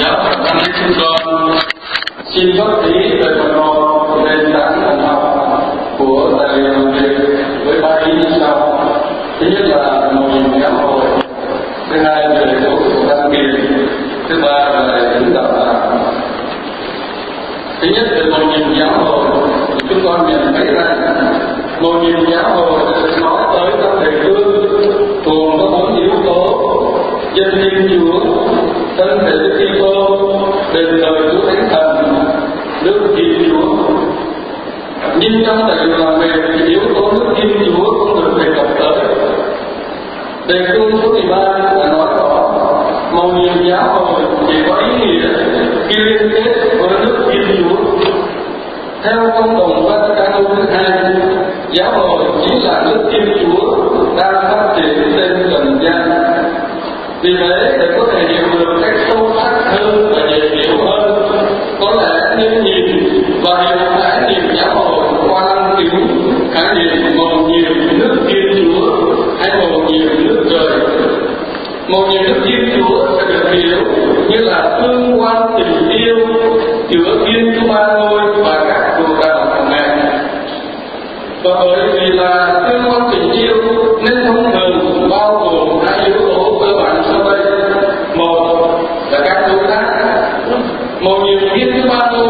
Giáo phận Con xin góp ý về phần một nền tảng thần học của tài liệu làm việc với ba ý như sau. Thứ nhất là mô hình giáo hội, thứ hai về tổ chức thứ ba là chúng đạo đạo. Thứ nhất về mô hình giáo hội, chúng con nhận thấy rằng mô hình giáo hội nói đền đời Chúa Thánh Thần, nước Thiên Chúa. Nhưng trong tài liệu làm việc thì yếu tố nước Thiên Chúa không được đề cập tới. Đề cương số 13 là nói rõ màu nhiệm giáo hội chỉ có ý nghĩa khi liên kết với nước Thiên Chúa. Theo công đồng Vatican thứ hai, giáo hội chính là nước Thiên Chúa đang phát triển trên trần gian. Vì thế, để có thể hiểu được cách sâu có nhìn và hiện khái niệm giáo hội qua lăng khái niệm một nhiều nước thiên chúa hay một nhiều nước trời một nhiều nước thiên chúa sẽ được hiểu như là tương quan tình yêu giữa thiên chúa ba ngôi và các cuộc đạo của ngài và bởi vì là tương quan tình yêu nên thông thường bao gồm hai yếu tố cơ bản sau đây một là các đối tác, một nhiều thiên chúa ba ngôi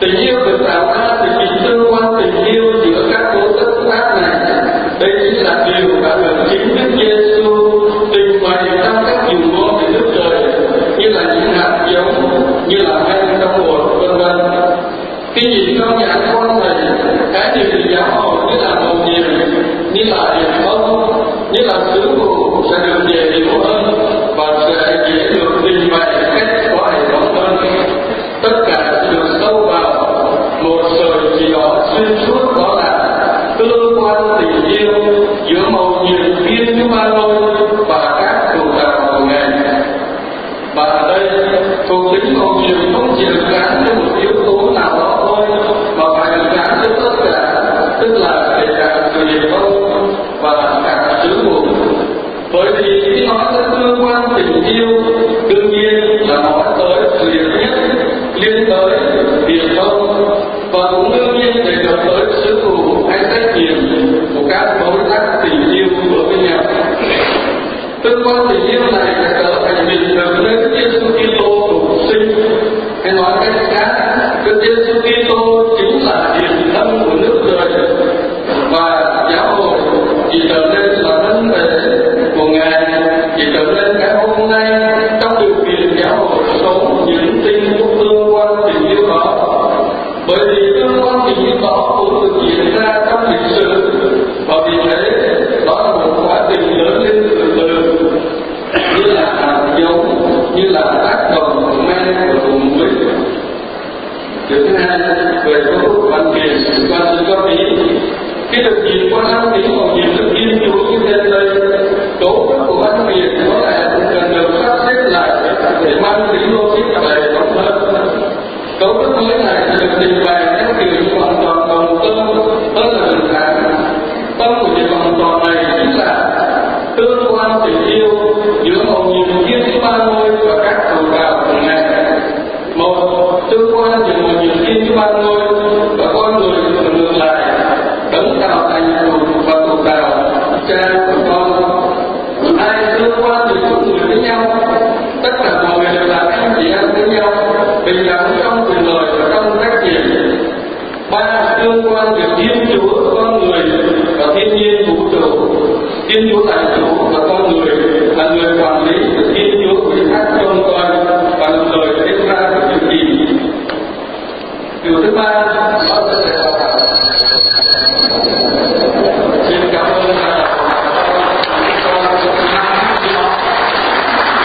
tình yêu được tạo ra từ chính tương quan tình yêu giữa các tổ chức khác này. Đây chính là điều đã được chính Đức Giêsu trình bày trong các điều ngôn về nước trời, như là những hạt giống, như là men trong bột vân vân. Khi nhìn trong nhà con này cái điều giáo hội như là một niệm như là điểm không như là sứ gì đó xuyên suốt đó là tương quan tình yêu giữa một nhiệm viên chúng ba lôi và các cụ đạo của ngài và ở đây, thuộc tính mầu nhiệm không chỉ được gắn với một yếu tố nào đó thôi, mà phải được gắn với tất cả, tức là kể cả sự nghiệp công và cả sứ vụ bởi vì khi nói tới tương quan tình yêu, đương nhiên là nói tới sự nghiệp nhất, liên tới tiền công cũng đương nhiên đề cập tới sứ vụ hay trách nhiệm của các đối tác tình yêu đối với nhau tương quan tình yêu này sẽ trở thành mình được nơi chia điều thứ hai, về cấu trúc văn kiện quan sự góp ý khi được nhìn qua năm tính hoặc nhìn được thiên chúa như thế đây tố trúc của văn kiện có lẽ cũng cần được sắp xếp lại để mang tính logic và hệ thống hơn. Tố trúc mới này được trình bày tương